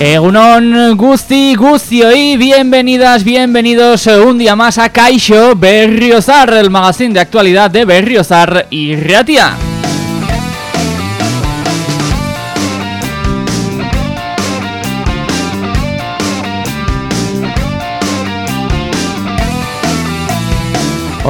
Egunon Gusti Gustioi, bienvenidas, bienvenidos un día más a Kaisho Berriozar, el magazine de actualidad de Berriozar y Reatia.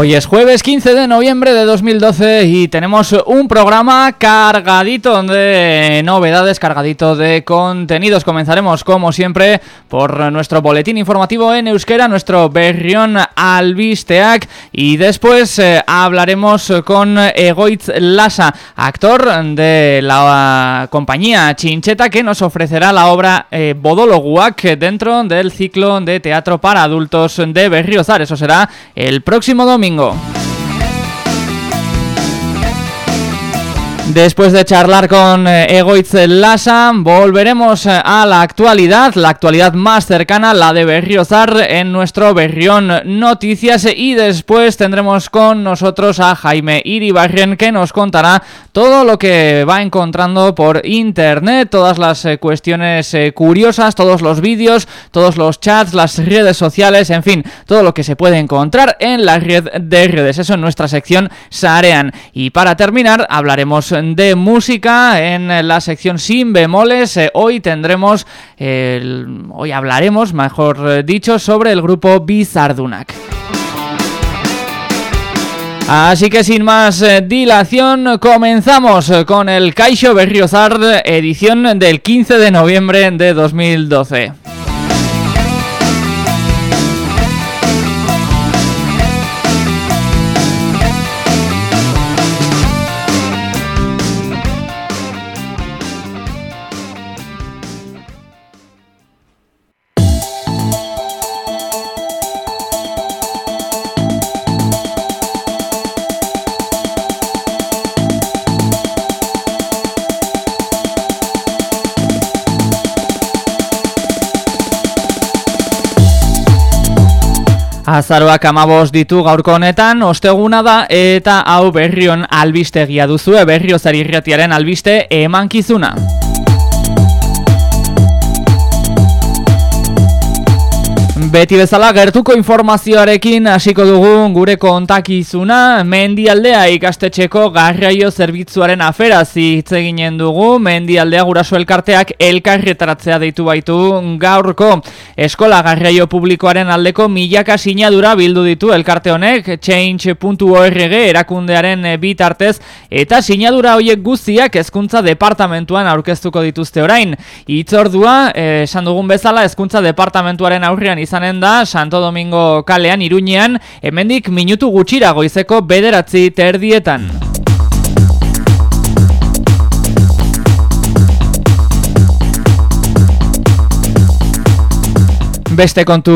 Hoy es jueves 15 de noviembre de 2012 y tenemos un programa cargadito de novedades, cargadito de contenidos. Comenzaremos como siempre por nuestro boletín informativo en euskera, nuestro Berrión Albisteac y después eh, hablaremos con Egoitz Lasa, actor de la compañía Chincheta que nos ofrecerá la obra eh, Bodologuac dentro del ciclo de teatro para adultos de Berriozar. Eso será el próximo domingo ingo Después de charlar con eh, Egoitz Lasa, volveremos eh, a la actualidad, la actualidad más cercana, la de Berriozar, en nuestro Berrión Noticias y después tendremos con nosotros a Jaime Iribarren que nos contará todo lo que va encontrando por internet, todas las eh, cuestiones curiosas, todos los vídeos, todos los chats, las redes sociales, en fin, todo lo que se puede encontrar en la red de redes, eso en nuestra sección Sarean. Y para terminar hablaremos de música en la sección sin bemoles. Eh, hoy tendremos, hoy hablaremos, mejor eh, dicho, sobre el grupo Bizardunak. Así que sin más eh, dilación, comenzamos con el Caixo Berriozar, edición del 15 de noviembre de 2012. Azaroak amabos ditu gaurko honetan, osteguna da eta hau berrion albistegia duzue, berriozari irratiaren albiste emankizuna. Beti bezala gertuko informazioarekin hasiko dugu gure kontakizuna. Mendialdea ikastetxeko garraio zerbitzuaren aferaz hitz eginen dugu. Mendialdea guraso elkarteak elkarretaratzea deitu baitu. Gaurko Eskola garraio publikoaren aldeko milaka sinadura bildu ditu elkarte honek. Change.org erakundearen bitartez eta sinadura horiek guztiak hezkuntza departamentuan aurkeztuko dituzte orain. Itzordua, eh, esan dugun bezala hezkuntza departamentuaren aurrean izan izanen da Santo Domingo kalean Iruñean hemendik minutu gutxira goizeko bederatzi terdietan. Beste kontu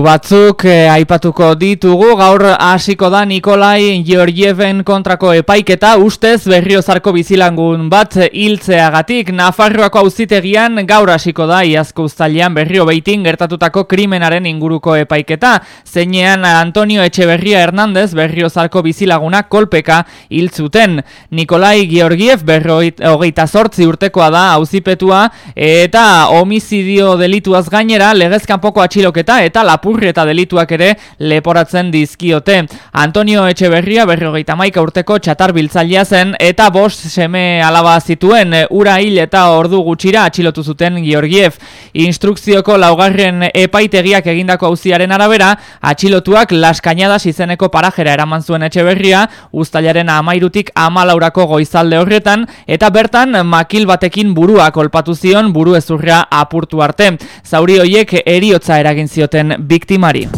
batzuk eh, aipatuko ditugu, gaur hasiko da Nikolai Georgieven kontrako epaiketa, ustez berriozarko bizilangun bat hiltzeagatik. Nafarroako auzitegian gaur hasiko da iazko uztailean berrio beitin gertatutako krimenaren inguruko epaiketa, zeinean Antonio Etxeberria Hernandez berriozarko bizilaguna kolpeka hiltzuten. Nikolai Georgiev berroit, hogeita sortzi urtekoa da auzipetua eta homizidio delituaz gainera legezkan poko atxiloketa eta lapurri delituak ere leporatzen dizkiote. Antonio Etxeberria berrogeita maika urteko txatar biltzailea zen eta bost seme alaba zituen ura hil eta ordu gutxira atxilotu zuten Georgiev. Instrukzioko laugarren epaitegiak egindako auziaren arabera, atxilotuak laskainadas izeneko parajera eraman zuen Etxeberria, ustailaren amairutik amalaurako goizalde horretan, eta bertan makil batekin burua kolpatu zion buru ezurra apurtu arte. Zauri hoiek eriotza eragin zioten biktimari.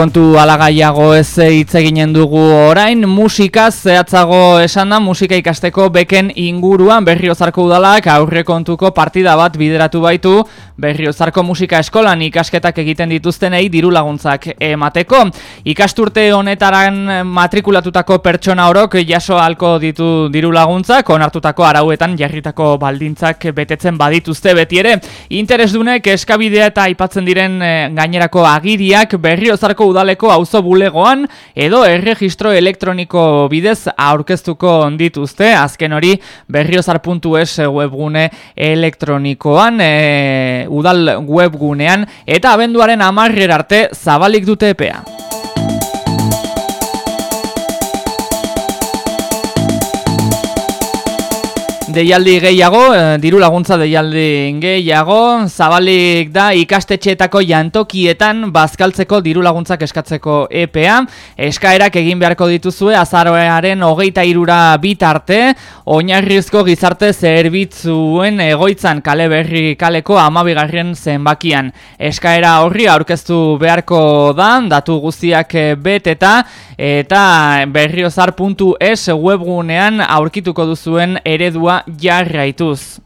kontu alagaiago ez hitz eginen dugu orain, musikaz zehatzago esan da, musika ikasteko beken inguruan berriozarko udalak aurre kontuko partida bat bideratu baitu berriozarko musika eskolan ikasketak egiten dituztenei diru laguntzak emateko. Ikasturte honetaran matrikulatutako pertsona orok jaso halko ditu diru laguntzak, onartutako arauetan jarritako baldintzak betetzen badituzte beti ere. Interesdunek eskabidea eta aipatzen diren eh, gainerako agiriak berriozarko udaleko auzo bulegoan edo erregistro elektroniko bidez aurkeztuko dituzte azken hori berriozar.es webgune elektronikoan e, udal webgunean eta abenduaren amarrer arte zabalik dute epea. Deialdi gehiago, eh, diru laguntza deialdi gehiago, zabalik da ikastetxeetako jantokietan bazkaltzeko diru laguntzak eskatzeko EPA. Eskaerak egin beharko dituzue azaroaren hogeita irura bitarte, oinarrizko gizarte zerbitzuen egoitzan kale berri kaleko amabigarren zenbakian. Eskaera horri aurkeztu beharko da, datu guztiak beteta, eta berriozar.es webgunean aurkituko duzuen eredua jarraituz.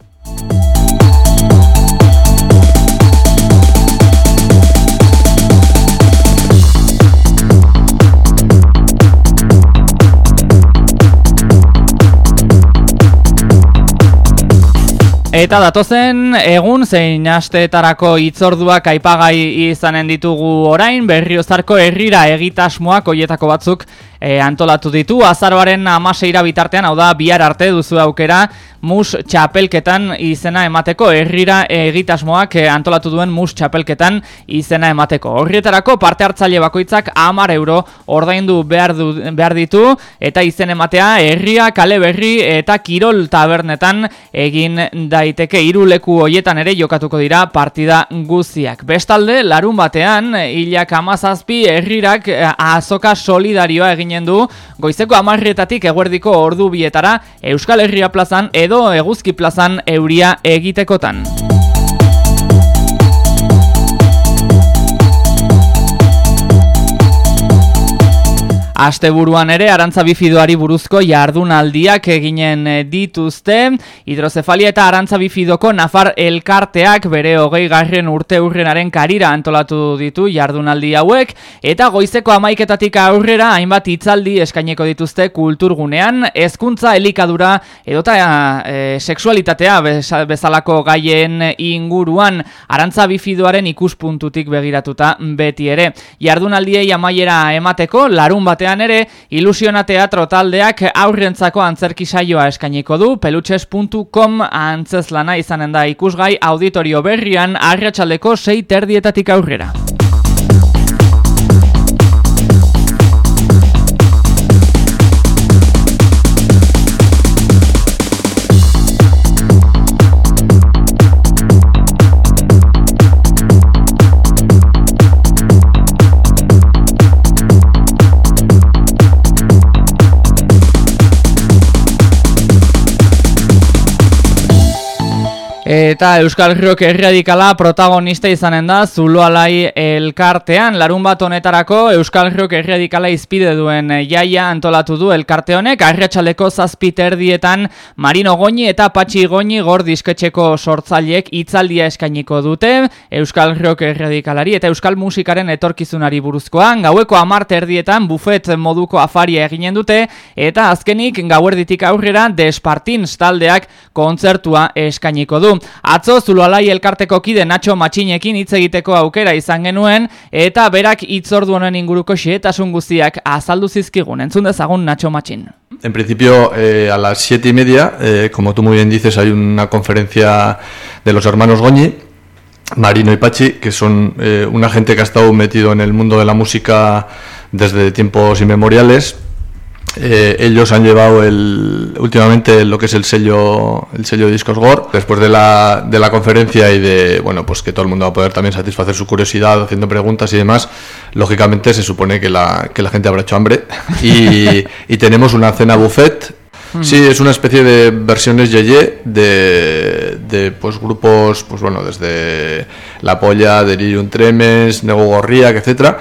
Eta datozen egun zein asteetarako itzorduak aipagai izanen ditugu orain berriozarko herrira egitasmoak hoietako batzuk e, antolatu ditu. Azaroaren amaseira bitartean, hau da, bihar arte duzu aukera, mus txapelketan izena emateko, herrira egitasmoak e, antolatu duen mus txapelketan izena emateko. Horrietarako parte hartzaile bakoitzak amar euro ordaindu behar, du, behar ditu, eta izen ematea herria, kale berri eta kirol tabernetan egin daiteke iruleku hoietan ere jokatuko dira partida guziak. Bestalde, larun batean, hilak amazazpi herrirak e, azoka solidarioa egin du goizeko amarrietatik eguerdiko ordu bietara Euskal Herria plazan edo Eguzki plazan euria egitekotan. Asteburuan ere arantza bifidoari buruzko jardunaldiak eginen eh, dituzte. Hidrozefalia eta arantza bifidoko Nafar elkarteak bere hogei garren urte urrenaren karira antolatu ditu jardunaldi hauek. Eta goizeko amaiketatik aurrera hainbat hitzaldi eskaineko dituzte kulturgunean. Hezkuntza elikadura edota e, sexualitatea bezalako gaien inguruan arantza bifidoaren ikuspuntutik begiratuta beti ere. Jardunaldiei amaiera emateko larun bate batean ere, Ilusiona Teatro taldeak aurrentzako antzerki saioa eskainiko du, pelutxes.com antzezlana izanen da ikusgai auditorio berrian arratsaldeko sei terdietatik aurrera. Eta Euskal Herriok erradikala protagonista izanen da Zuloalai elkartean. Larun bat honetarako Euskal Herriok erradikala izpide duen jaia antolatu du elkarte honek. Arratxaleko zazpiter dietan Marino Goñi eta Patxi Goñi gor disketxeko sortzaileek itzaldia eskainiko dute. Euskal Herriok erradikalari eta Euskal Musikaren etorkizunari buruzkoan. Gaueko amart erdietan bufet moduko afaria eginen dute. Eta azkenik gauerditik aurrera Despartins taldeak kontzertua eskainiko du. Atzo Zuloalai elkarteko kide Nacho Matxinekin hitz egiteko aukera izan genuen eta berak hitzordu honen inguruko xietasun guztiak azaldu zizkigun. Entzun dezagun Nacho Matxin. En principio, eh, a las siete y media, eh, como tú muy bien dices, hay una conferencia de los hermanos Goñi, Marino y Pachi, que son eh, una gente que ha estado metido en el mundo de la música desde tiempos inmemoriales, Eh, ellos han llevado el, últimamente lo que es el sello el sello de discos Gore. Después de la, de la conferencia y de bueno pues que todo el mundo va a poder también satisfacer su curiosidad haciendo preguntas y demás lógicamente se supone que la, que la gente habrá hecho hambre. Y, y tenemos una cena buffet. Hmm. Sí, es una especie de versiones yeye de, de pues grupos, pues bueno, desde La Polla, Delirium Tremes, Nego Gorriak, etcétera.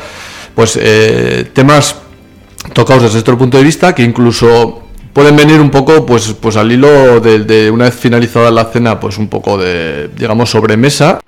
Pues eh, temas tocados desde este punto de vista que incluso pueden venir un poco pues pues al hilo de, de una vez finalizada la cena pues un poco de digamos sobremesa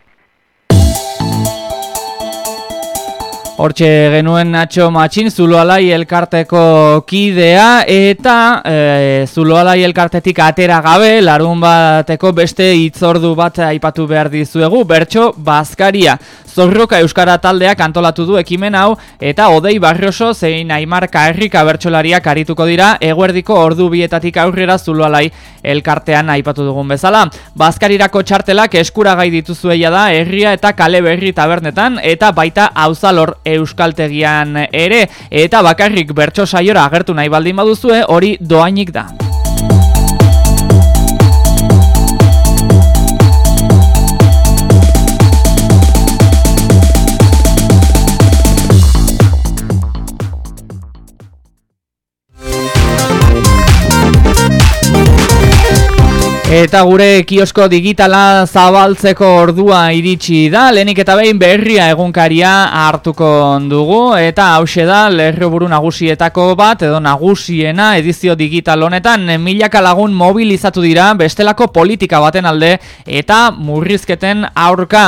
Hortxe genuen Nacho Matxin, Zuloalai elkarteko kidea, eta e, Zuloalai elkartetik atera gabe, larun bateko beste itzordu bat aipatu behar dizuegu, bertso Baskaria. Zorroka Euskara taldeak antolatu du ekimen hau, eta Odei Barrioso zein Aimar Kaerrika bertsolariak arituko dira, eguerdiko ordu bietatik aurrera Zuloalai elkartean aipatu dugun bezala. Baskarirako txartelak eskuragai dituzueia da, herria eta kale berri tabernetan, eta baita hauzalor euskaltegian ere eta bakarrik bertso saiora agertu nahi baldin baduzue hori doainik da. Eta gure kiosko digitala zabaltzeko ordua iritsi da, lehenik eta behin berria egunkaria hartuko dugu, eta hause da lerroburu nagusietako bat, edo nagusiena edizio digital honetan, milaka lagun mobilizatu dira bestelako politika baten alde, eta murrizketen aurka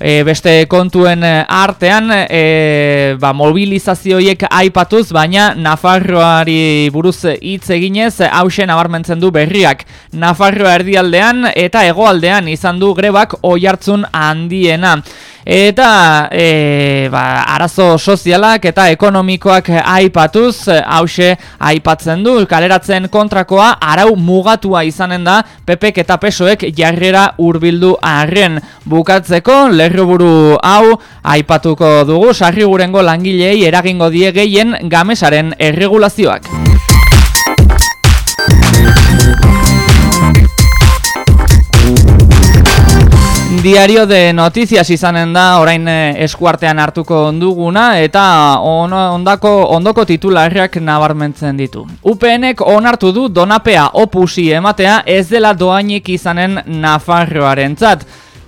e, beste kontuen e, artean e, ba, mobilizazioiek aipatuz, baina Nafarroari buruz hitz eginez hausen nabarmentzen du berriak. Nafarroa erdialdean eta hegoaldean izan du grebak oihartzun handiena. Eta e, ba, arazo sozialak eta ekonomikoak aipatuz, hause aipatzen du, kaleratzen kontrakoa arau mugatua izanen da, pepek eta pesoek jarrera hurbildu arren. Bukatzeko, lerroburu hau aipatuko dugu, sarri gurengo langilei eragingo die gehien gamesaren erregulazioak. Diario de Noticias izanen da orain eh, eskuartean hartuko onduguna eta ondako ondoko titularrak nabarmentzen ditu. UPNek onartu du donapea opusi ematea ez dela doainik izanen Nafarroarentzat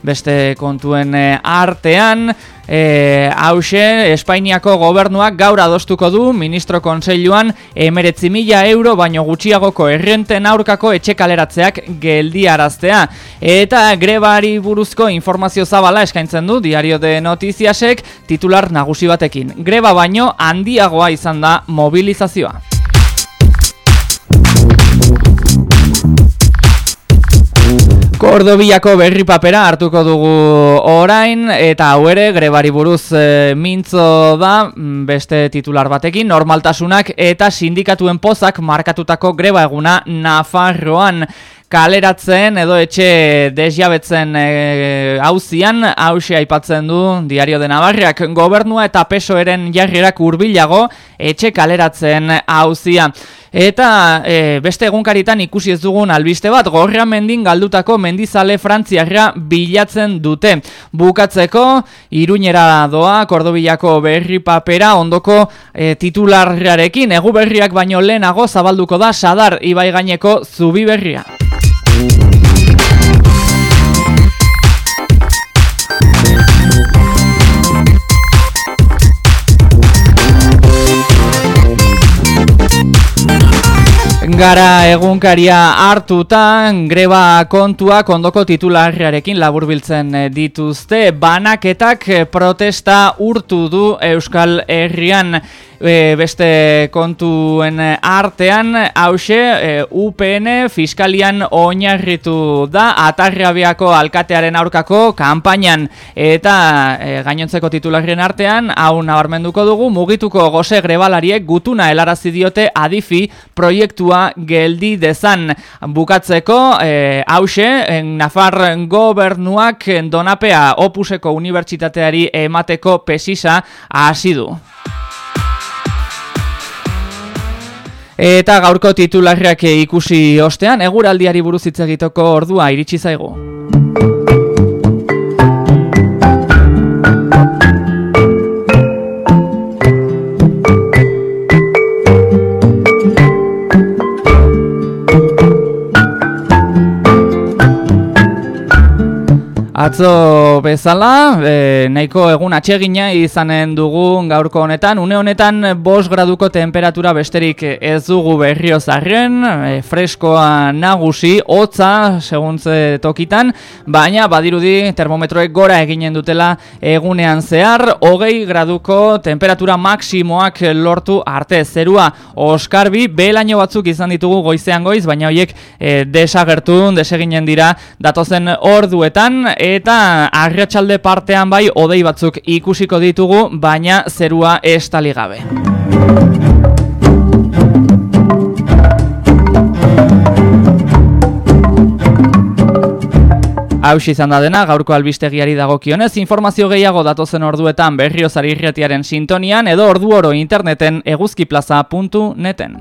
beste kontuen eh, artean. E, hause Espainiako gobernuak gaur adostuko du ministro konseiluan emeretzi mila euro baino gutxiagoko errenten aurkako etxekaleratzeak geldiaraztea. Eta grebari buruzko informazio zabala eskaintzen du diario de notiziasek titular nagusi batekin. Greba baino handiagoa izan da mobilizazioa Kordobiako berri papera hartuko dugu orain eta hau ere grebari buruz e, mintzo da mm, beste titular batekin normaltasunak eta sindikatuen pozak markatutako greba eguna Nafarroan kaleratzen edo etxe desjabetzen e, hauzian, hausia aipatzen du Diario de Navarriak gobernua eta pesoeren jarrirak urbilago etxe kaleratzen hauzia. Eta e, beste egunkaritan ikusi ez dugun albiste bat, gorra mendin galdutako mendizale frantziarra bilatzen dute. Bukatzeko, iruñera doa, kordobilako berri papera, ondoko e, titularrarekin, egu berriak baino lehenago zabalduko da sadar ibai gaineko zubi berria. Gara egunkaria hartuta, greba kontuak ondoko titularriarekin laburbiltzen dituzte. Banaketak protesta urtu du Euskal Herrian e, beste kontuen artean, hause, e, UPN fiskalian oinarritu da, atarriabiako alkatearen aurkako kanpainan eta e, gainontzeko titularren artean, hau nabarmenduko dugu, mugituko goze grebalariek gutuna helarazi diote adifi proiektua geldi dezan bukatzeko, e, hause, Nafar gobernuak donapea opuseko unibertsitateari emateko pesisa hasi du. Eta gaurko titularriak ikusi ostean, eguraldiari buruz hitz egiteko ordua iritsi zaigu. Atzo bezala, e, nahiko egun atsegina izanen dugu gaurko honetan, une honetan bos graduko temperatura besterik ez dugu berrio zarren, e, freskoa nagusi, hotza seguntze tokitan, baina badirudi termometroek gora eginen dutela egunean zehar, hogei graduko temperatura maksimoak lortu arte zerua. Oskarbi, belaino batzuk izan ditugu goizean goiz, baina horiek e, desagertu, deseginen dira datozen orduetan, eta arratsalde partean bai odei batzuk ikusiko ditugu, baina zerua estali gabe. Hau izan da dena, gaurko albistegiari dagokionez, informazio gehiago datozen orduetan berriozari irretiaren sintonian edo ordu oro interneten eguzkiplaza.neten.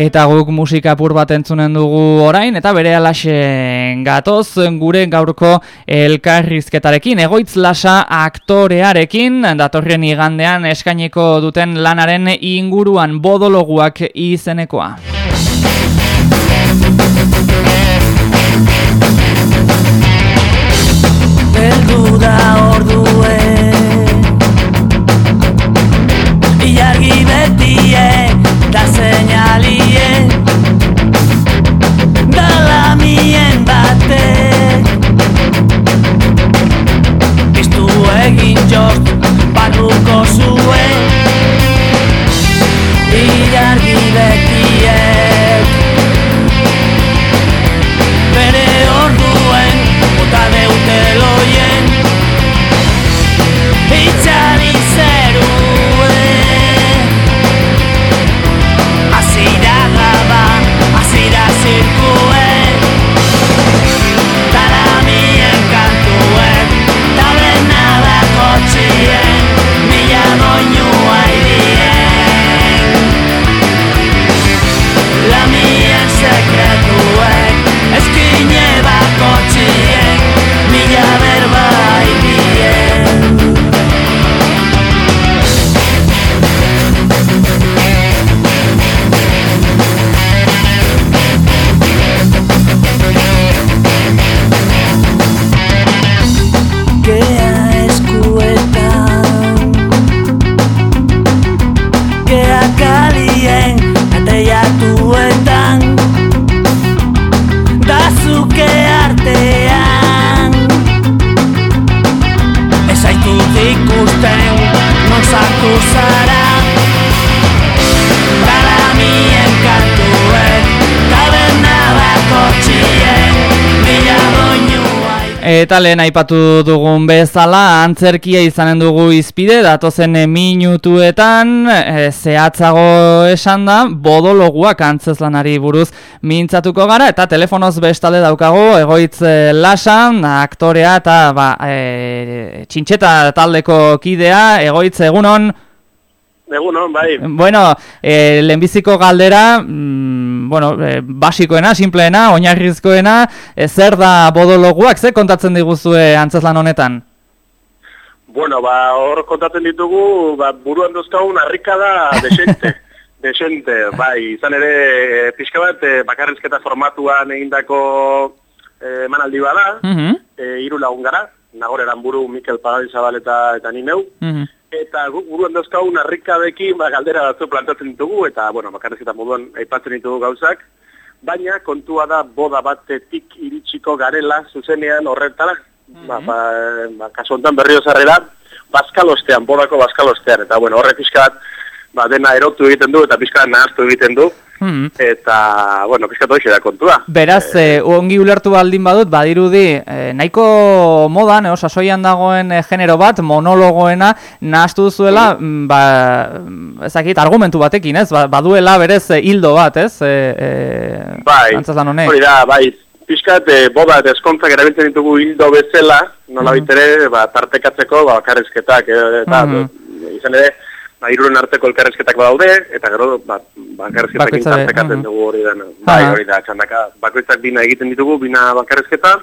Eta guk musika pur bat entzunen dugu orain, eta bere alaxen gatoz gure gaurko elkarrizketarekin, egoitz lasa aktorearekin, datorren igandean eskaineko duten lanaren inguruan bodologuak izenekoa. Eldu da orduen Ilargi betie da caliente. Eta lehen aipatu dugun bezala, antzerkia izanen dugu izpide, datozen minutuetan, e, zehatzago esan da, bodologuak antzeslanari buruz mintzatuko gara, eta telefonoz bestale daukagu, egoitz e, lasan, aktorea eta ba, e, txintxeta taldeko kidea, egoitz egunon, Egunon, bai. Bueno, eh, lehenbiziko galdera, mm, bueno, eh, basikoena, simpleena, oinarrizkoena, eh, zer da bodologuak, ze kontatzen diguzue antzeslan honetan? Bueno, ba, hor kontatzen ditugu, ba, buruan dozkagun harrika da desente. desente, bai, izan ere, pixka bat, bakarrizketa formatuan egindako emanaldi bada, Mhm, eh, hiru lagun gara, nagoreran buru Mikel Pagalizabal eta, eta ni neu, mhm. Eta guk buruan dauzkagun harrikabekin ba, galdera batzu plantatzen ditugu, eta, bueno, bakarrizketa moduan aipatzen ditugu gauzak, baina kontua da boda batetik iritsiko garela zuzenean horretara, ba, ba, ba, kasu honetan berrio zarrera, bazkalostean, bodako bazkalostean, eta bueno, horre pixka bat, ba, dena erotu egiten du, eta pixka bat nahaztu egiten du, Mhm. eta, bueno, pixka horixe da kontua. Beraz, eh, ongi ulertu baldin badut, badirudi, eh, nahiko modan, eh, sasoian dagoen genero bat, monologoena, nahaztu duzuela, mm, ba, mm, ezakit, argumentu batekin, ez? Ba, baduela berez hildo bat, ez? Eh, eh, Bai, hori da, bai, pixkat, e, boda eta eskontzak erabiltzen ditugu hildo bezala, nola Mhm. ere, ba, tartekatzeko, ba, bakarrizketak, e, eta, Mhm. izan ere, ba, iruren arteko elkarrezketak badaude, eta gero, ba, bakarrezketak Bakoitza be, intartekaten mhm. dugu hori dena. Bai, hori da, txandaka, bakoitzak bina egiten ditugu, bina bakarrezketa,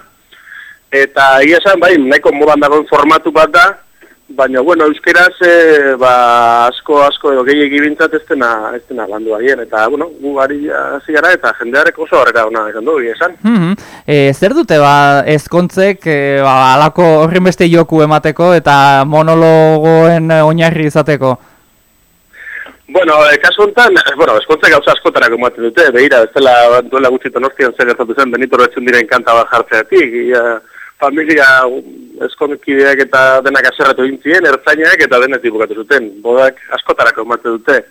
eta ia esan, bai, nahiko modan dagoen formatu bat da, baina, bueno, euskeraz, e, ba, asko, asko, edo gehiagi bintzat ez dena, ez dena landu agien, eta, bueno, gu ari hasi gara, eta jendearek oso horreka ona esan du, egia esan. Mhm. E, zer dute ba ezkontzek e, ba, alako horren beste joku emateko eta monologoen oinarri izateko? Bueno, e, kasu honetan, bueno, eskontze gauza askotarako ematen dute, behira, ez dela duela gutxi donostian zer gertatu zen, Benito Roetzen diren kanta bat jartzeatik, ia, familia eskonkideak eta denak aserratu egin ertzainak eta denetik bukatu zuten, bodak askotarako ematen dute,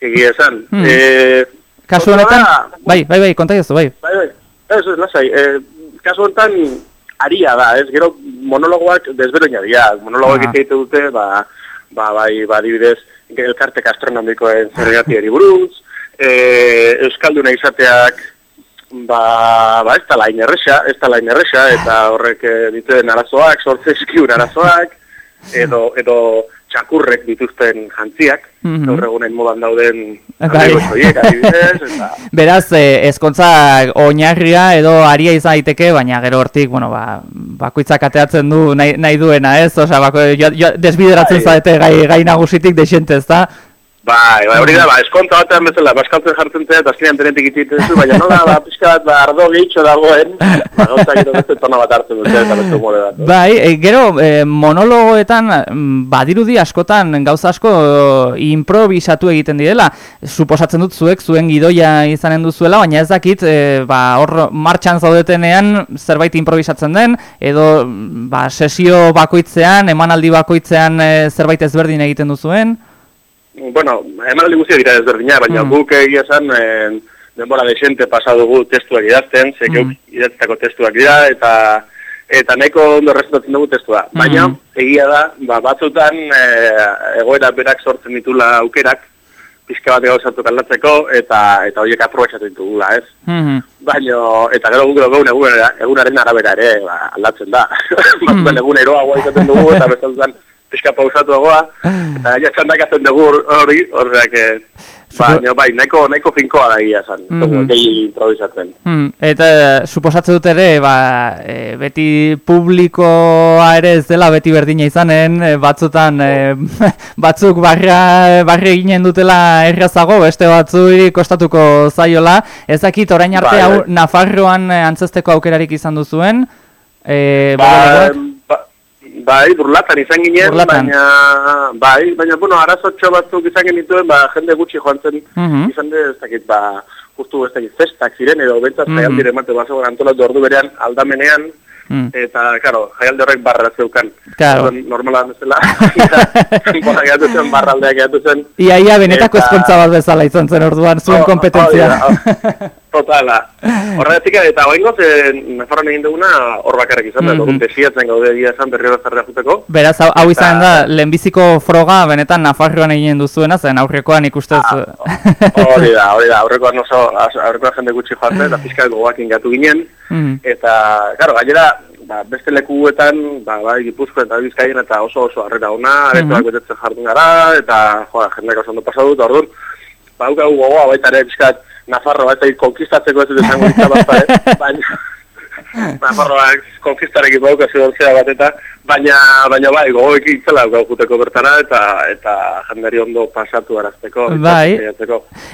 egia esan. Hmm. E, Kasu honetan, da, bai, bai, bai, konta bai. Bai, bai, ez, ez, lasai, e, kasu honetan aria da, ez, gero monologoak desberoina dira, monologoak Aha. egite dute, ba, ba, bai, ba, adibidez, elkarte gastronomikoen zergatiari buruz, e, Euskalduna izateak, ba, ba, ez da lain erresa, ez da lain erresa, eta horrek e, dituen arazoak, sortze eskiun arazoak, edo, edo txakurrek dituzten jantziak, Mhm. gaur egunen modan dauden Bai. horiek, adibidez, eta... Beraz, e, ezkontza oinarria edo aria izan daiteke, baina gero hortik, bueno, ba, bakoitzak ateatzen du nahi, nahi duena, ez? Osea, bako, jo, jo, desbideratzen Bai. zaete gai, gai nagusitik desente, ez da? Bai, bai, hori da, ba, eskonta batean bezala, baskaltzen jartzen zea, eta azkenean denetik itzitzen zu, baina nola, ba, pixka bat, ba, ardo gehitxo dagoen, ba, gauza gero beste tona bat hartzen dute, eta beste humore bat. Bai, e, gero e, monologoetan mm, badirudi askotan gauza asko e, improvisatu egiten direla. Suposatzen dut zuek zuen gidoia izanen duzuela, baina ez dakit e, ba, hor martxan zaudetenean zerbait improvisatzen den, edo mm, ba, sesio bakoitzean, emanaldi bakoitzean e, zerbait ezberdin egiten duzuen. Bueno, emanaldi guztia dira ezberdina, baina Mm. guk egia esan, eh, denbora desente pasa dugu testuak idazten, ze Mm. idatztako testuak dira, eta eta nahiko ondo errezetatzen dugu testua. Baina, Mhm. egia da, ba, batzutan eh, egoera berak sortzen ditula aukerak, pixka bat gauzatu aldatzeko, eta eta horiek aprobetxatu ditugula, ez? Mhm. Baina, eta gero guk egun egunera, egunaren arabera ere ba, aldatzen da. Hmm. Batzutan egun eroagoa izaten dugu, eta bestaldutan pixka pausatuagoa, eta ja txandakatzen dugu hori, horreak, eh, baina bai, nahiko, nahiko finkoa da egia esan, mm Mhm. gehi improvisatzen. Hmm, eta e, suposatzen dut ere, ba, e, beti publikoa ere ez dela beti berdina izanen, batzutan e, batzuk barra, barri eginen dutela errazago, beste batzui kostatuko zaiola. Ez dakit orain arte Bai, hau bai. Nafarroan antzesteko aukerarik izan duzuen. E, Ba, ba, bai, burlatan izan ginen, Burlatan. baina, bai, baina, bueno, arazotxo batzuk izan genituen, ba, jende gutxi joan zen, Mhm. izan de, ez dakit, ba, justu ez dakit, festak ziren, edo bentsat Mhm. jaialdire emate bazegoen antolatu ordu berean aldamenean, Mm. eta, karo, jaialde horrek barra zeukan. Claro. Normala bezala, barra gehatu zen, barra aldeak gehatu zen. Ia, ia, benetako Eta- ezkontza bat bezala izan zen orduan, zuen Oh, kompetentzia. hori da, oh, Totala. Horregatik, eta oingoz, eh, Nafarroan egin duguna, hor bakarrik izan, da, mm desiatzen gaude egia esan berriro zarra juteko. Beraz, hau, hau izan Eta- da, lehenbiziko froga benetan Nafarroan egin duzuena, zen aurrekoan ikustez... Hori da, hori da, aurrekoan oso, aurrekoan jende gutxi joan zen, eta pixka gogoak ingatu ginen, Mhm. eta, karo, gainera, ba, beste lekuetan, ba, bai, Gipuzko eta Bizkaien eta oso oso harrera ona, aretoak betetzen jardun gara, eta, joa, jendeak oso ondo pasatu dut, orduan, ba, hau gogoa baita ere, pixkat, Nafarroa eta konkistatzeko ez dut esango ditza bat, eh? baina, Nafarroak konkistarekin bauka zidontzea bat eta, baina, baina bai, gogoek itzela gau juteko bertara, eta, eta jendari ondo pasatu arazteko. Bai.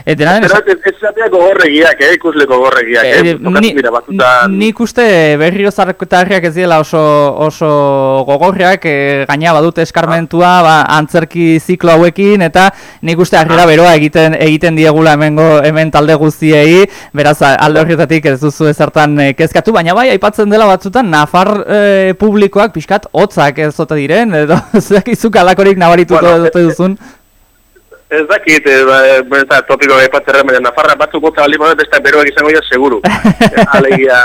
E, dena den, Pero ez zatea gogorregiak, eh, ikusle gogorregiak, eh, Eh, ni- dira batzutan. Nik uste berrio zartarriak ez diela oso, oso gogorriak, e, gaina badute eskarmentua ba, antzerki ziklo hauekin, eta nik uste harrera beroa egiten egiten diegula hemengo hemen talde guztiei, beraz alde horretatik ez duzu ezertan e, kezkatu, baina bai, aipatzen dela batzutan, Nafar e, publikoak pixkat hotzak ez zote diren, edo zuek izuk alakorik nabarituko dute duzun. Ez dakit, e, ba, ez topiko gaipatzerra, baina Nafarra batzuk gotza bali bada, beste beroak izango ja seguru. Alegia,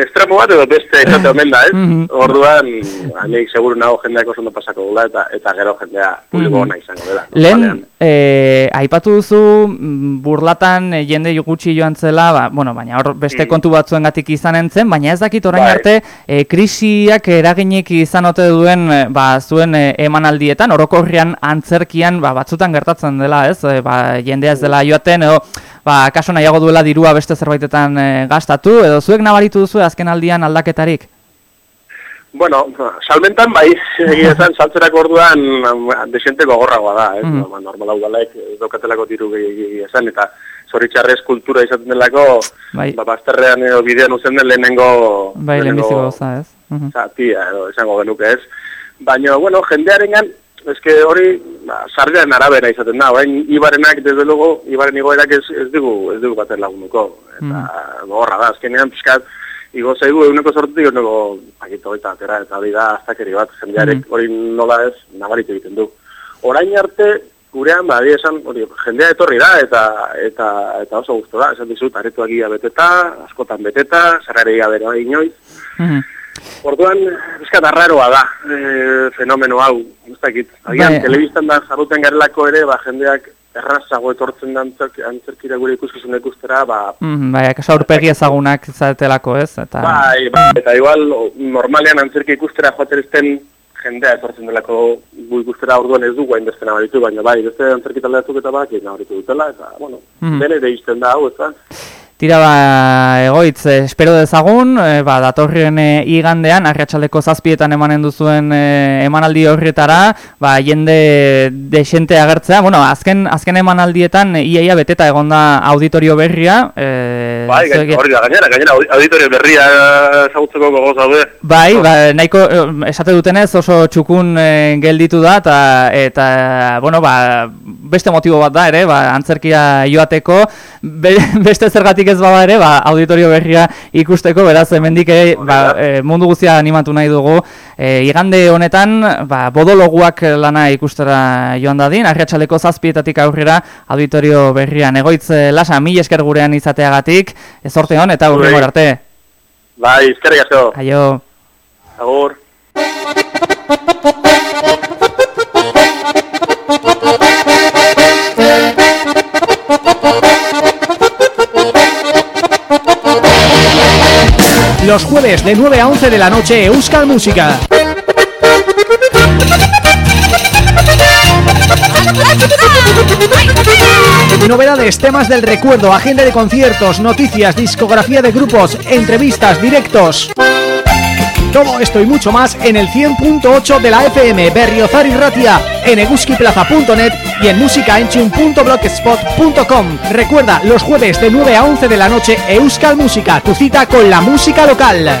estremo bat edo beste esate omen da, ez? Mhm. Orduan, aleik seguru nago jendeak oso pasako gula, eta, eta gero jendea publiko mm izango dela. Lehen, e, aipatu duzu, mm, burlatan jende gutxi joan zela, ba, bueno, baina hor beste mm. kontu batzuen gatik izan entzen, baina ez dakit orain bai. arte, e, krisiak eraginik izan ote duen, ba, zuen e, emanaldietan, orokorrian antzerkian, ba, batzutan gertatzen dela, ez? E, ba, jendea ez dela joaten edo ba, kaso nahiago duela dirua beste zerbaitetan e, gastatu edo zuek nabaritu duzu azken aldian aldaketarik? Bueno, salmentan bai, egia esan saltzerak orduan desenteko gorragoa da, ez? Mm -hmm. Normala udalaek dokatelako diru gehi esan, eta zoritxarrez kultura izaten delako, bai. ba, bazterrean edo bidean uzen den lehenengo... Bai, lehenbizi goza, ez? Mm -hmm. Zatia, edo, esango genuke ez. Baina, bueno, jendearen eske hori ba, sarrean arabera izaten da, bain ibarenak desde luego ibaren igoerak ez, ez dugu ez dugu baten lagunuko eta mm. da. Azkenean pizkat igo zaigu eguneko sortutik eguneko pakito eta atera eta hori da aztakeri bat jendearek mm. hori nola ez nabaritu egiten du. Orain arte gurean ba esan hori jendea etorri da eta eta eta oso gustu da esan dizut aretuak ia beteta askotan beteta zerraria bere inoiz. Mm Orduan, eskat arraroa da, e, fenomeno hau, ez dakit. Agian, bai. telebistan da jarruten garelako ere, ba, jendeak errazago etortzen da antzerkira gure ikuskizun ikustera, ba... Mm, bai, akasa aurpegi ezagunak zatelako ez, eta... Bai, bai, eta igual, normalean antzerki ikustera joaterizten jendea etortzen delako gu ikustera orduan ez du guain beste nabaritu, baina bai, beste antzerki taldeatuk eta bak, nabaritu dutela, eta, bueno, mm. deizten da hau, ez da. Tira ba, egoitz, eh, espero dezagun, e, ba, datorrien e, igandean, arratsaleko zazpietan emanen duzuen e, emanaldi horretara, ba, jende desente agertzea, bueno, azken, azken emanaldietan iaia beteta egonda auditorio berria. E, bai, hori da, gainera, gainera, auditorio berria zagutzeko gogoz daude. Bai, ba, nahiko, esate dutenez oso txukun e, gelditu da, eta, eta, bueno, ba, beste motibo bat da ere, ba, antzerkia joateko, be, beste zergatik ez bada ere, ba, auditorio berria ikusteko, beraz, hemendik ere, ba, e, mundu guztia animatu nahi dugu. E, igande honetan, ba, bodologuak lana ikustera joan dadin, arriatxaleko zazpietatik aurrera auditorio berrian. Egoitz, e, lasa, mil esker gurean izateagatik, ezorte hon, eta urrengo arte. Bai, eskerrik asko. Aio. Agur. Los jueves de 9 a 11 de la noche Euskal Música. Novedades, temas del recuerdo, agenda de conciertos, noticias, discografía de grupos, entrevistas, directos. Todo esto y mucho más en el 100.8 de la FM Berriozar y Ratia, en eguskiplaza.net y en musicaenchun.blogspot.com. Recuerda, los jueves de 9 a 11 de la noche, Euskal Música, tu cita con la música local.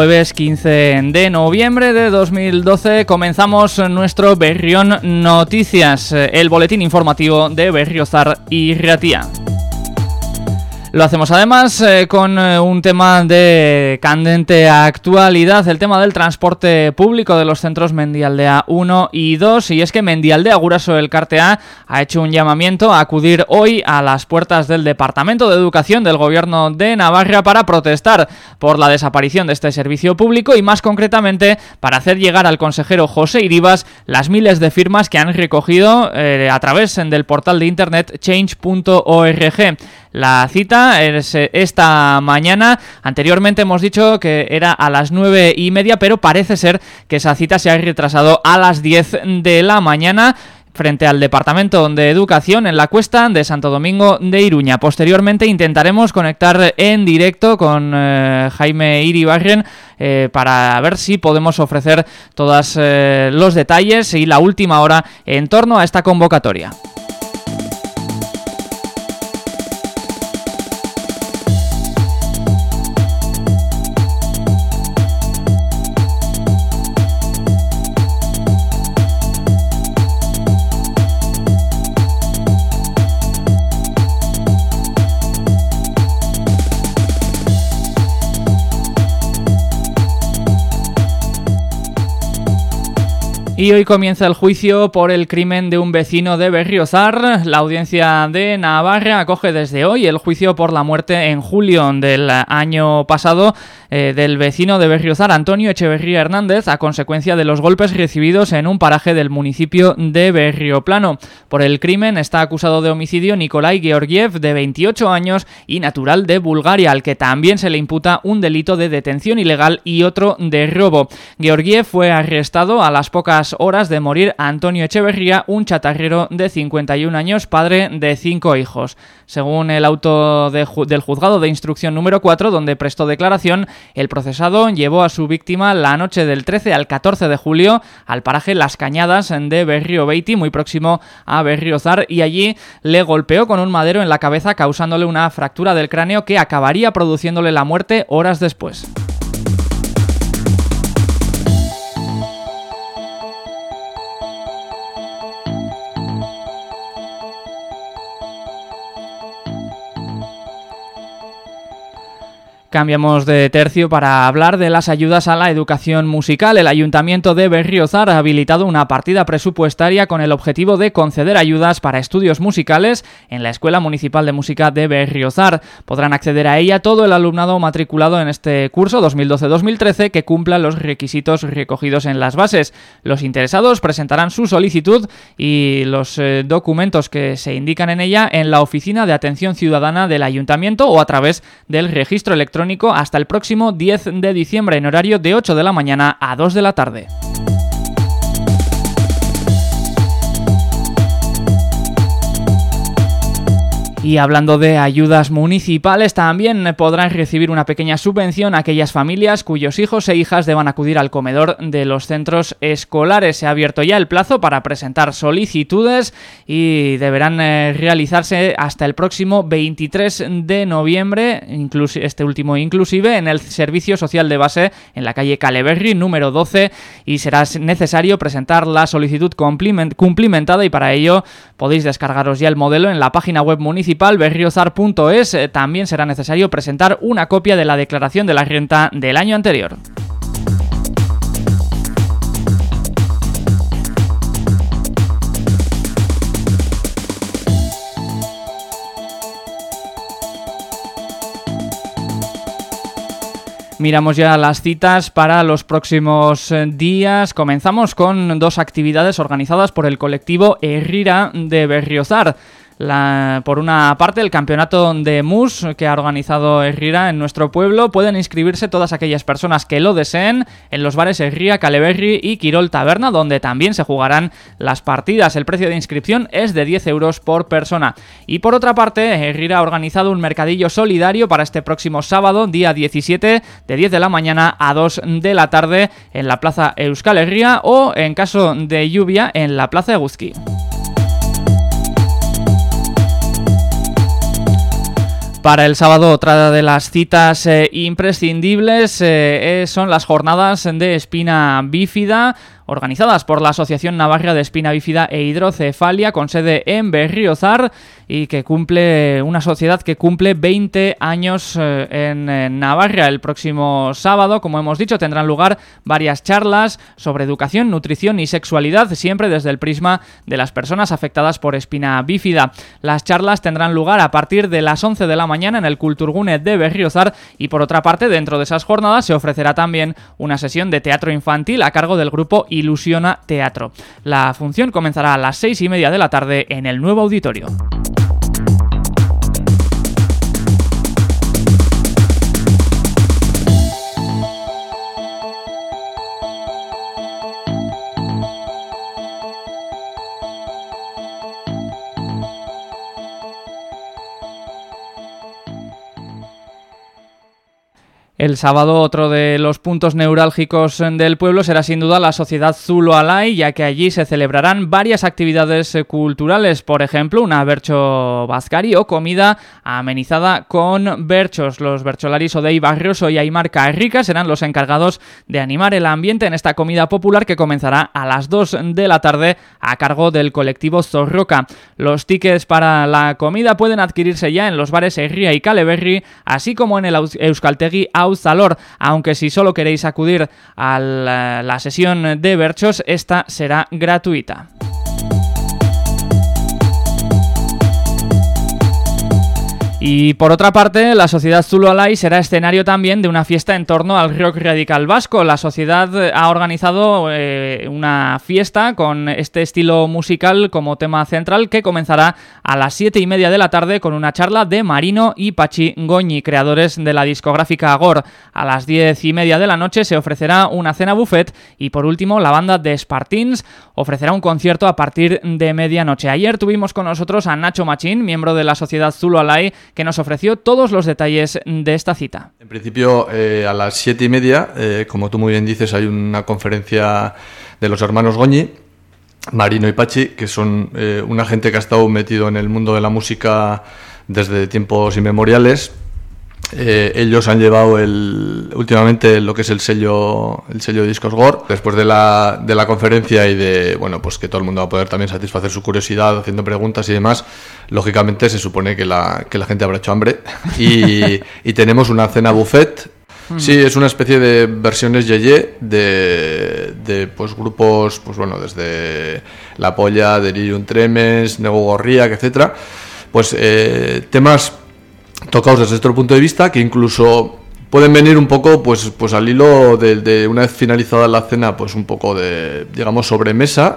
jueves 15 de noviembre de 2012 comenzamos nuestro Berrión Noticias, el boletín informativo de Berriozar y Riatía. Lo hacemos además eh, con eh, un tema de candente actualidad, el tema del transporte público de los centros Mendialdea 1 y 2, y es que Mendialdea Guraso del Cartea ha hecho un llamamiento a acudir hoy a las puertas del Departamento de Educación del Gobierno de Navarra para protestar por la desaparición de este servicio público y más concretamente para hacer llegar al consejero José Iribas las miles de firmas que han recogido eh, a través del portal de internet change.org. La cita es eh, esta mañana. Anteriormente hemos dicho que era a las nueve y media, pero parece ser que esa cita se ha retrasado a las 10 de la mañana frente al Departamento de Educación en la Cuesta de Santo Domingo de Iruña. Posteriormente intentaremos conectar en directo con eh, Jaime Iribarren eh, para ver si podemos ofrecer todos los detalles y la última hora en torno a esta convocatoria. Y hoy comienza el juicio por el crimen de un vecino de Berriozar. La audiencia de Navarra acoge desde hoy el juicio por la muerte en julio del año pasado eh, del vecino de Berriozar, Antonio Echeverría Hernández, a consecuencia de los golpes recibidos en un paraje del municipio de Berrioplano. Por el crimen está acusado de homicidio Nikolai Georgiev, de 28 años y natural de Bulgaria, al que también se le imputa un delito de detención ilegal y otro de robo. Georgiev fue arrestado a las pocas horas de morir Antonio Echeverría, un chatarrero de 51 años, padre de cinco hijos. Según el auto del juzgado de instrucción número 4, donde prestó declaración, el procesado llevó a su víctima la noche del 13 al 14 de julio al paraje Las Cañadas de Berrio Beiti, muy próximo a Berriozar, y allí le golpeó con un madero en la cabeza causándole una fractura del cráneo que acabaría produciéndole la muerte horas después. Cambiamos de tercio para hablar de las ayudas a la educación musical. El Ayuntamiento de Berriozar ha habilitado una partida presupuestaria con el objetivo de conceder ayudas para estudios musicales en la Escuela Municipal de Música de Berriozar. Podrán acceder a ella todo el alumnado matriculado en este curso 2012-2013 que cumpla los requisitos recogidos en las bases. Los interesados presentarán su solicitud y los eh, documentos que se indican en ella en la Oficina de Atención Ciudadana del Ayuntamiento o a través del registro electrónico hasta el próximo 10 de diciembre en horario de 8 de la mañana a 2 de la tarde. Y hablando de ayudas municipales, también podrán recibir una pequeña subvención aquellas familias cuyos hijos e hijas deban acudir al comedor de los centros escolares. Se ha abierto ya el plazo para presentar solicitudes y deberán eh, realizarse hasta el próximo 23 de noviembre, este último inclusive, en el Servicio Social de Base en la calle Caleberry número 12 y será necesario presentar la solicitud cumplimentada y para ello podéis descargaros ya el modelo en la página web municipal berriozar.es eh, también será necesario presentar una copia de la declaración de la renta del año anterior. Miramos ya las citas para los próximos eh, días. Comenzamos con dos actividades organizadas por el colectivo Herrira de Berriozar por una parte, el campeonato de MUS que ha organizado Herrira en nuestro pueblo. Pueden inscribirse todas aquellas personas que lo deseen en los bares Herría, Caleberry y Quirol Taberna, donde también se jugarán las partidas. El precio de inscripción es de 10 euros por persona. Y por otra parte, Herrira ha organizado un mercadillo solidario para este próximo sábado, día 17, de 10 de la mañana a 2 de la tarde en la Plaza Euskal Herria o, en caso de lluvia, en la Plaza Eguzki. Para el sábado otra de las citas eh, imprescindibles eh, son las jornadas de espina bífida, organizadas por la Asociación Navarra de Espina Bífida e Hidrocefalia, con sede en Berriozar, y que cumple una sociedad que cumple 20 años eh, en Navarra. El próximo sábado, como hemos dicho, tendrán lugar varias charlas sobre educación, nutrición y sexualidad, siempre desde el prisma de las personas afectadas por espina bífida. Las charlas tendrán lugar a partir de las 11 de la mañana en el Culturgune de Berriozar y por otra parte, dentro de esas jornadas se ofrecerá también una sesión de teatro infantil a cargo del grupo Ilusiona Teatro. La función comenzará a las seis y media de la tarde en el nuevo auditorio. El sábado otro de los puntos neurálgicos del pueblo será sin duda la sociedad Zulo Alay, ya que allí se celebrarán varias actividades culturales, por ejemplo, una bercho bascari o comida amenizada con berchos. Los bercholaris Odey Barrioso y Aymar Carrica serán los encargados de animar el ambiente en esta comida popular que comenzará a las 2 de la tarde a cargo del colectivo Zorroca. Los tickets para la comida pueden adquirirse ya en los bares Herria y Caleberry, así como en el Euskaltegui Salor, aunque si solo queréis acudir a la sesión de Berchos, esta será gratuita. Y por otra parte, la sociedad Zulu Alay será escenario también de una fiesta en torno al rock radical vasco. La sociedad ha organizado eh, una fiesta con este estilo musical como tema central que comenzará a las siete y media de la tarde con una charla de Marino y Pachi Goñi, creadores de la discográfica Agor. A las diez y media de la noche se ofrecerá una cena buffet y por último la banda de Spartins ofrecerá un concierto a partir de medianoche. Ayer tuvimos con nosotros a Nacho Machín, miembro de la sociedad Zulu Alay, que nos ofreció todos los detalles de esta cita. En principio, eh, a las siete y media, eh, como tú muy bien dices, hay una conferencia de los hermanos Goñi, Marino y Pachi, que son eh, una gente que ha estado metido en el mundo de la música desde tiempos inmemoriales, eh, ellos han llevado el, últimamente lo que es el sello el sello de discos Gore después de la, de la conferencia y de bueno pues que todo el mundo va a poder también satisfacer su curiosidad haciendo preguntas y demás lógicamente se supone que la, que la gente habrá hecho hambre y, y tenemos una cena buffet hmm. Sí, es una especie de versiones yeye de, de pues grupos, pues bueno, desde La Polla, Delirium Tremens, Nego Gorría, etcétera. Pues eh, temas tocados desde otro punto de vista que incluso pueden venir un poco pues pues al hilo de, de, una vez finalizada la cena pues un poco de digamos sobremesa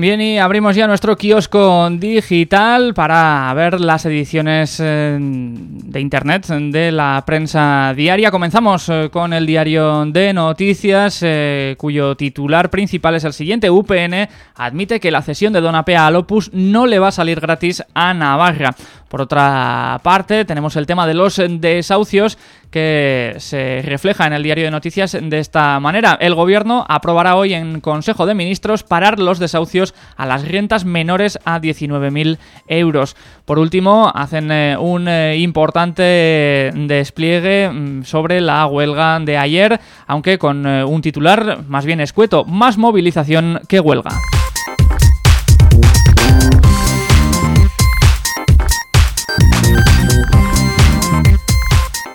Bien, y abrimos ya nuestro kiosco digital para ver las ediciones eh, de internet de la prensa diaria. Comenzamos eh, con el diario de noticias, eh, cuyo titular principal es el siguiente. UPN admite que la cesión de Donapea al Opus no le va a salir gratis a Navarra. Por otra parte, tenemos el tema de los desahucios que se refleja en el diario de noticias de esta manera. El gobierno aprobará hoy en Consejo de Ministros parar los desahucios a las rentas menores a 19.000 euros. Por último, hacen eh, un eh, importante despliegue mm, sobre la huelga de ayer, aunque con eh, un titular más bien escueto, más movilización que huelga.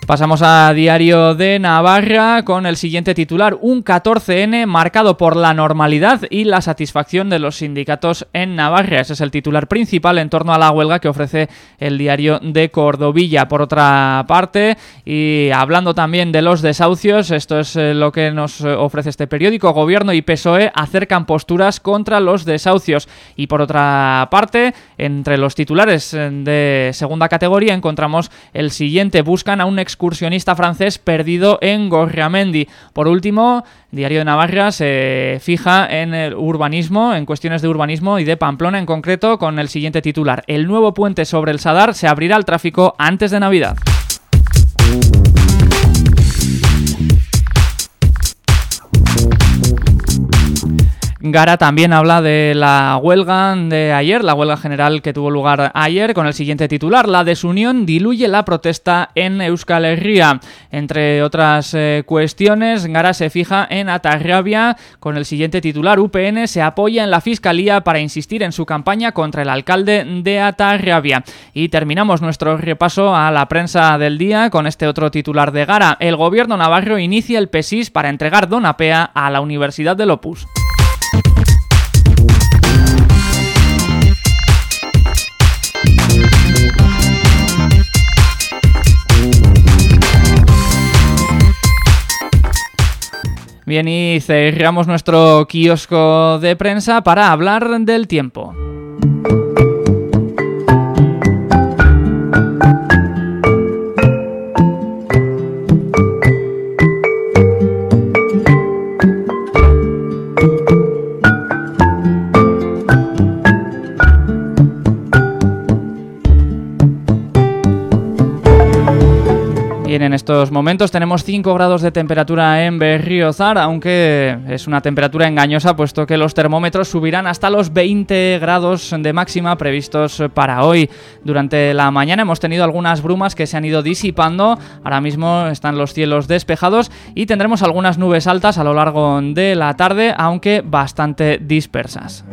Pasamos a Diario de Navarra con el siguiente titular, un 14N marcado por la normalidad y la satisfacción de los sindicatos en Navarra. Ese es el titular principal en torno a la huelga que ofrece el diario de Cordovilla. Por otra parte, y hablando también de los desahucios, esto es eh, lo que nos ofrece este periódico, Gobierno y PSOE acercan posturas contra los desahucios. Y por otra parte, entre los titulares de segunda categoría encontramos el siguiente, buscan a un ex excursionista francés perdido en Gorriamendi. Por último, Diario de Navarra se fija en el urbanismo, en cuestiones de urbanismo y de Pamplona en concreto, con el siguiente titular. El nuevo puente sobre el Sadar se abrirá al tráfico antes de Navidad. Gara también habla de la huelga de ayer, la huelga general que tuvo lugar ayer, con el siguiente titular, la desunión diluye la protesta en Euskal Herria. Entre otras eh, cuestiones, Gara se fija en Atarrabia, con el siguiente titular, UPN se apoya en la Fiscalía para insistir en su campaña contra el alcalde de Atarrabia. Y terminamos nuestro repaso a la prensa del día con este otro titular de Gara. El gobierno navarro inicia el PESIS para entregar Donapea a la Universidad del Opus. Bien, y cerramos nuestro kiosco de prensa para hablar del tiempo. Estos momentos tenemos 5 grados de temperatura en Berriozar, aunque es una temperatura engañosa puesto que los termómetros subirán hasta los 20 grados de máxima previstos para hoy. Durante la mañana hemos tenido algunas brumas que se han ido disipando, ahora mismo están los cielos despejados y tendremos algunas nubes altas a lo largo de la tarde, aunque bastante dispersas.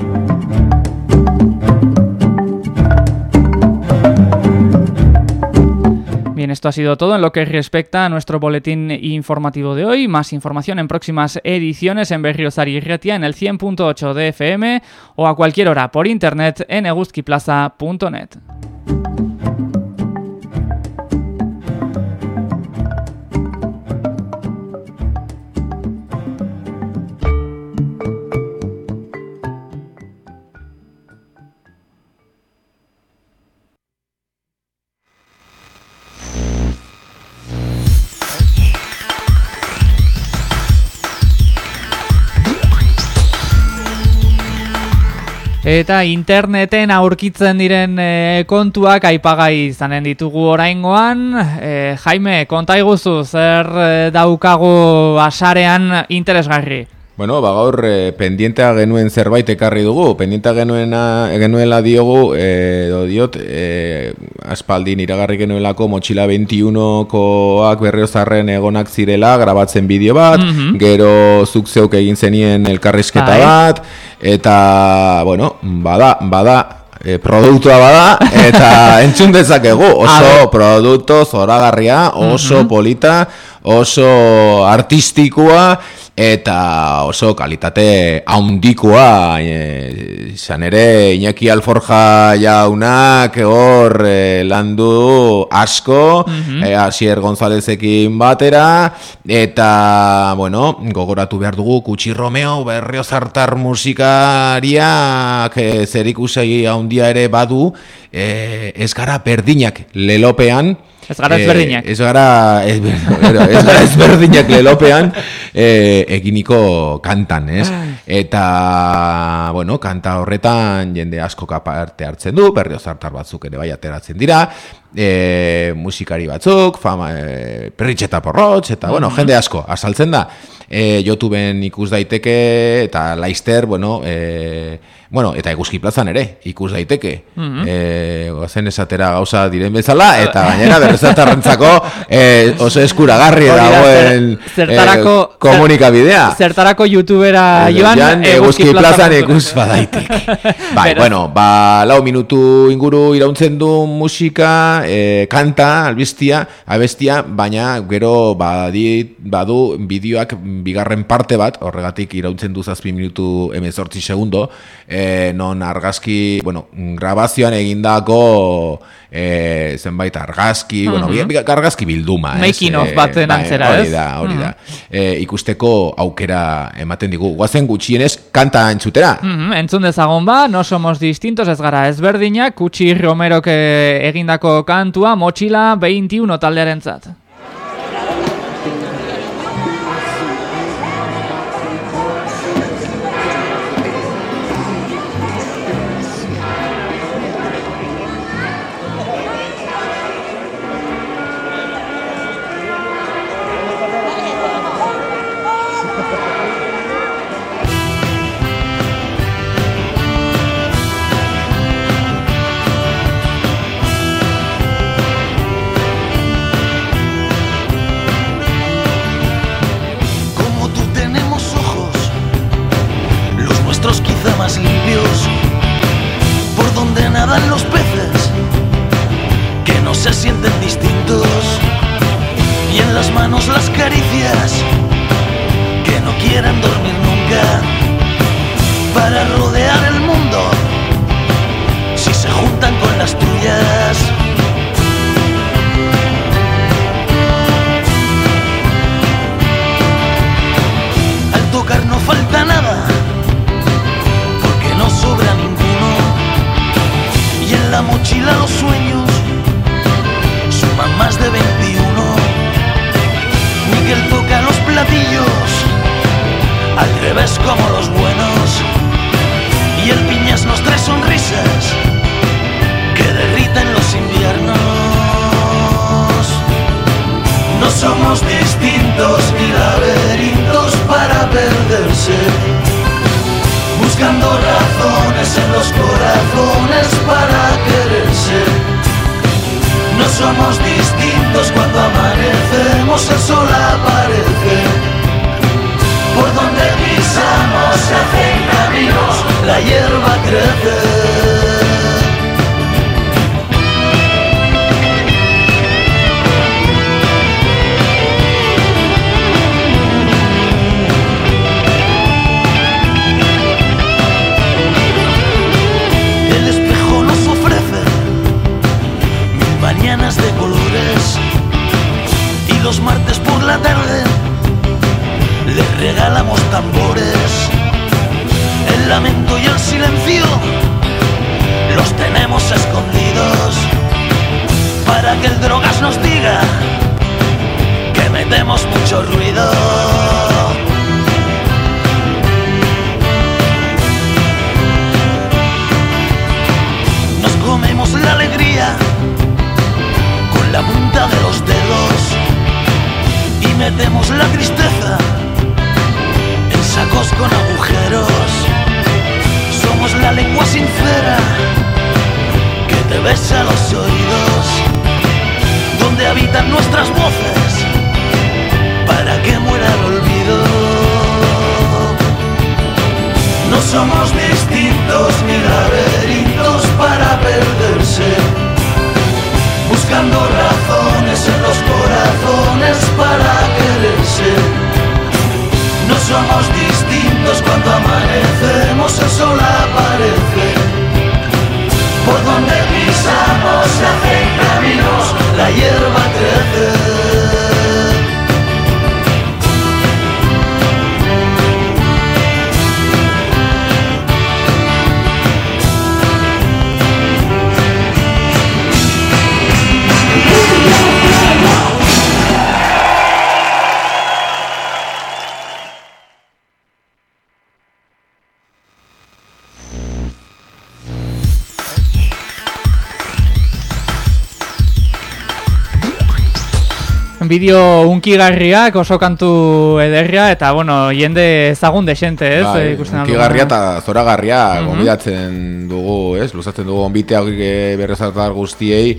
Esto ha sido todo en lo que respecta a nuestro boletín informativo de hoy. Más información en próximas ediciones en Berriozar y Retia en el 100.8 de FM o a cualquier hora por internet en eguzquiplaza.net. Eta interneten aurkitzen diren e, kontuak aipagai izanen ditugu oraingoan. E, Jaime, konta iguzu, zer e, daukagu asarean interesgarri? Bueno, ba gaur e, pendientea genuen zerbait ekarri dugu, pendientea genuena genuela diogu eh do diot eh aspaldin iragarri genuelako motxila 21koak berriozarren egonak zirela grabatzen bideo bat, mhm. gero zuk zeuk egin zenien elkarrizketa bai. bat eta bueno, bada, bada E, produktua bada eta entzun dezakegu oso produktu zoragarria oso polita oso artistikoa eta oso kalitate haundikoa e, izan ere Iñaki Alforja jaunak hor e, landu asko mm Asier Gonzalezekin batera eta bueno, gogoratu behar dugu Kutsi Romeo berrio zartar musikariak e, zer ikusei haundia ere badu e, ez gara berdinak lelopean Ez gara ezberdinak. Eh, ez gara ez, ez gara ezberdinak lelopean eh, eginiko kantan, ez? Eta, bueno, kanta horretan jende asko kaparte hartzen du, zartar batzuk ere bai ateratzen dira, e, musikari batzuk, fama, e, perritxeta porrotx, eta, bueno, jende asko, asaltzen da. E, Youtuben ikus daiteke, eta Laister, bueno, e, Bueno, eta eguzki plazan ere, ikus daiteke. Mm -hmm. e, gozen esatera gauza diren bezala, eta gainera berrezatarrentzako e, oso eskuragarri dagoen zertarako, e, komunikabidea. Zertarako youtubera joan, eguzki plazan ikus badaitek. bai, bueno, ba, lau minutu inguru irauntzen du musika, e, kanta, albistia, abestia, baina gero badit, badu bideoak bigarren parte bat, horregatik irauntzen du zazpi minutu emezortzi segundo, e, non argazki, bueno, grabazioan egindako e, zenbait argazki, uh -huh. bueno, argazki bilduma, ez? Making of batzen bai, antzera, ez? Hori da, hori da. E, ikusteko aukera ematen digu. Guazen gutxienez, kanta entzutera. Uh -huh. Entzun dezagon ba, no somos distintos, ez gara ezberdinak, kutsi Romero egindako kantua, motxila 21 taldearen zat. Los martes por la tarde le regalamos tambores. El lamento y el silencio los tenemos escondidos para que el drogas nos diga que metemos mucho ruido. Nos comemos la alegría con la punta de los dedos metemos la tristeza en sacos con agujeros. Somos la lengua sincera que te besa los oídos, donde habitan nuestras voces para que muera el olvido. No somos distintos ni laberintos para perderse, buscando razones en los corazones para quererse. No somos distintos cuando amanecemos, el sol aparece. Por donde pisamos se hacen caminos, la hierba crece. Bideo unkigarriak oso kantu ederria eta bueno, jende ezagun desente, ez? Bai, eh, ikusten aldugu. Unkigarria eta zoragarria Mhm. gonbidatzen dugu, ez? Luzatzen dugu gonbiteak e, berrezartar guztiei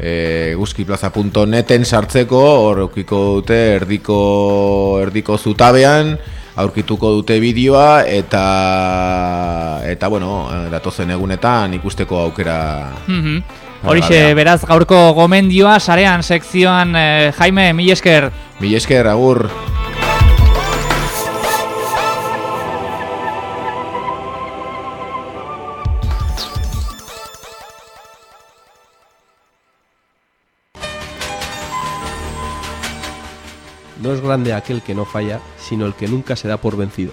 e, guzkiplaza.neten sartzeko hor aurkiko dute erdiko erdiko zutabean aurkituko dute bideoa eta eta bueno, eh, datozen egunetan ikusteko aukera Mhm. Horixe, beraz, gaurko gomendioa, sarean, sekzioan, eh, Jaime, mil esker. Mil esker, agur. No es grande aquel que no falla, sino el que nunca se da por vencido.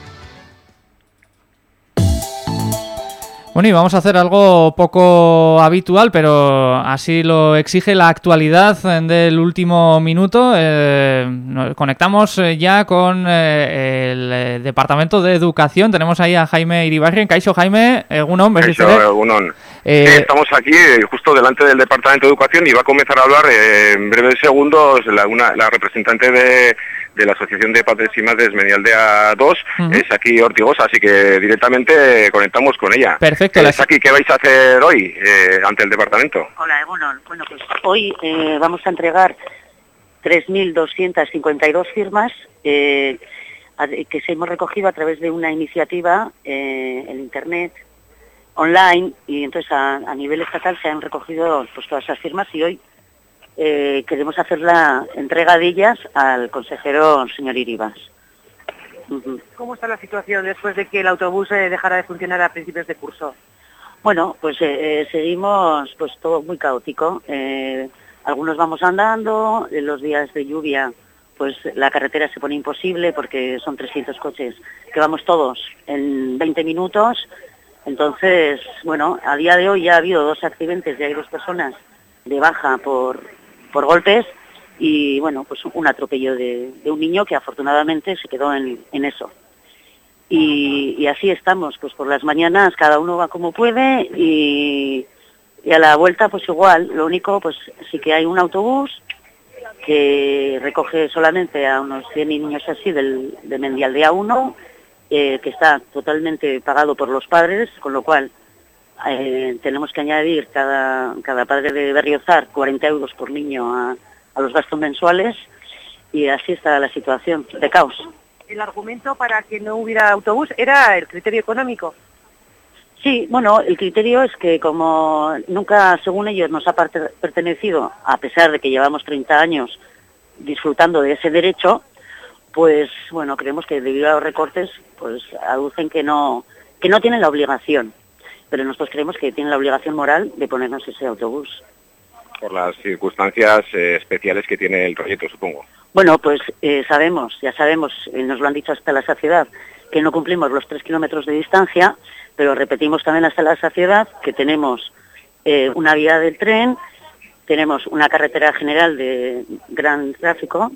Bueno, y vamos a hacer algo poco habitual, pero así lo exige la actualidad eh, del último minuto. Eh, nos conectamos eh, ya con eh, el eh, Departamento de Educación. Tenemos ahí a Jaime Iribarren. Caixo, Jaime, Egunon, Eso, Egunon. Eh, Sí, estamos aquí eh, justo delante del Departamento de Educación y va a comenzar a hablar eh, en breves segundos la, una- la representante de, de la Asociación de Padres y Madres Medialdea 2, Ujú. es aquí Ortigosa, así que directamente conectamos con ella. Perfecto, Eh, aquí, ¿qué vais a hacer hoy eh, ante el Departamento? Hola, Egunon. Bueno, pues hoy eh, vamos a entregar 3.252 firmas eh, que se hemos recogido a través de una iniciativa eh, en Internet online y entonces a, nivel estatal se han recogido pues, todas esas firmas y hoy eh, queremos hacer la entrega de ellas al consejero señor Iribas. ¿Cómo está la situación después de que el autobús eh, dejara de funcionar a principios de curso? Bueno, pues eh, seguimos pues todo muy caótico. algunos vamos andando, en los días de lluvia pues la carretera se pone imposible porque son 300 coches que vamos todos en 20 minutos. Entonces, bueno, a día de hoy ya ha habido dos accidentes y hay dos personas de baja por, por golpes y bueno, pues un atropello de, un niño que afortunadamente se quedó en, eso. Y, así estamos, pues por las mañanas cada uno va como puede y, a la vuelta pues igual, lo único pues sí que hay un autobús que recoge solamente a unos 100 niños así del, de Mendialdea 1, eh, que está totalmente pagado por los padres, con lo cual eh, tenemos que añadir cada, cada padre de Berriozar 40 euros por niño a, los gastos mensuales y así está la situación de caos. ¿El argumento para que no hubiera autobús era el criterio económico? Sí, bueno, el criterio es que como nunca, según ellos, nos ha pertenecido, a pesar de que llevamos 30 años disfrutando de ese derecho, pues bueno, creemos que debido a los recortes, pues aducen que no, que no tienen la obligación pero nosotros creemos que tiene la obligación moral de ponernos ese autobús. Por las circunstancias eh, especiales que tiene el proyecto, supongo. Bueno, pues eh, sabemos, ya sabemos, eh, nos lo han dicho hasta la saciedad, que no cumplimos los tres kilómetros de distancia, pero repetimos también hasta la saciedad que tenemos una vía del tren, tenemos una carretera general de gran tráfico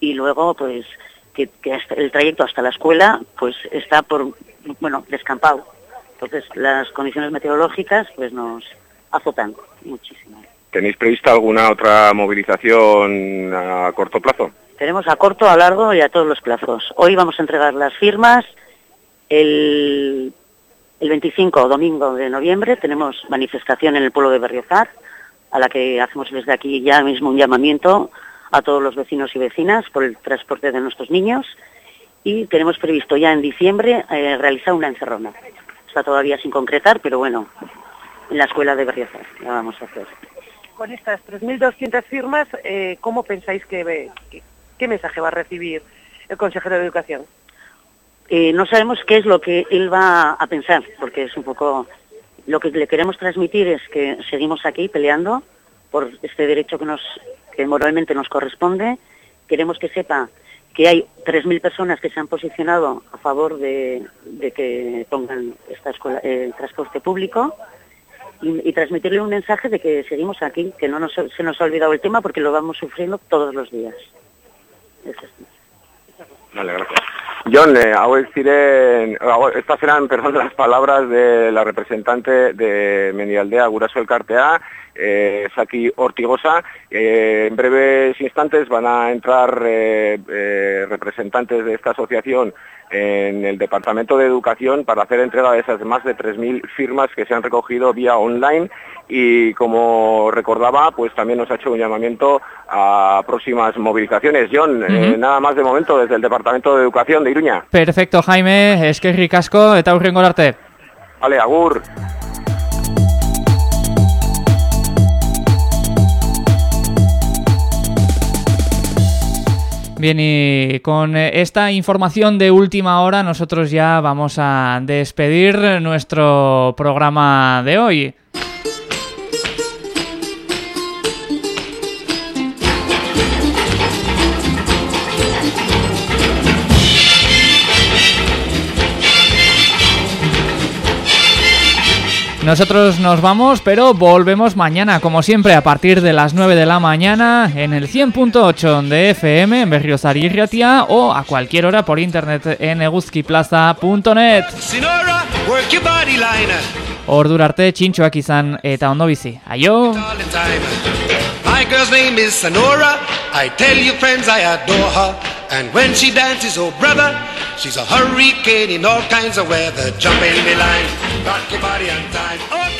y luego pues que, que el trayecto hasta la escuela pues está por bueno descampado entonces, las condiciones meteorológicas pues nos azotan muchísimo. ¿Tenéis prevista alguna otra movilización a corto plazo? Tenemos a corto, a largo y a todos los plazos. Hoy vamos a entregar las firmas. El, el 25, domingo de noviembre, tenemos manifestación en el pueblo de Berriozar, a la que hacemos desde aquí ya mismo un llamamiento a todos los vecinos y vecinas por el transporte de nuestros niños. Y tenemos previsto ya en diciembre eh, realizar una encerrona está todavía sin concretar, pero bueno, en la escuela de Berriozar la vamos a hacer. Con estas 3.200 firmas, eh, ¿cómo pensáis que, qué mensaje va a recibir el consejero de Educación? Eh, no sabemos qué es lo que él va a pensar, porque es un poco... Lo que le queremos transmitir es que seguimos aquí peleando por este derecho que, nos, que moralmente nos corresponde. Queremos que sepa que hay 3.000 personas que se han posicionado a favor de, que pongan esta escuela, el transporte público y, transmitirle un mensaje de que seguimos aquí, que no se nos ha olvidado el tema porque lo vamos sufriendo todos los días. Vale, gracias. John, eh, estas eran perdón, las palabras de la representante de Mendialdea, Guraso el Cartea, eh, Saki Ortigosa. Eh, en breves instantes van a entrar eh, eh, representantes de esta asociación en el Departamento de Educación para hacer entrega de esas más de 3.000 firmas que se han recogido vía online y como recordaba, pues también nos ha hecho un llamamiento a próximas movilizaciones. John, nada más de momento desde el Departamento de Educación de Iruña. Perfecto, Jaime, es que ricasco eta urrengo arte. Vale, agur. Bien, y con esta información de última hora nosotros ya vamos a despedir nuestro programa de hoy. Nosotros nos vamos, pero volvemos mañana, como siempre, a partir de las 9 de la mañana en el 100.8 de FM en Berriozar y Riatia o a cualquier hora por internet en eguzkiplaza.net. Ordura arte txintxoak izan eta ondo bizi. Aio! My girl's name is Sonora. I tell you friends I adore her. And when she dances, oh brother, she's a hurricane in all kinds of weather. Jump in the line, rock your body on time.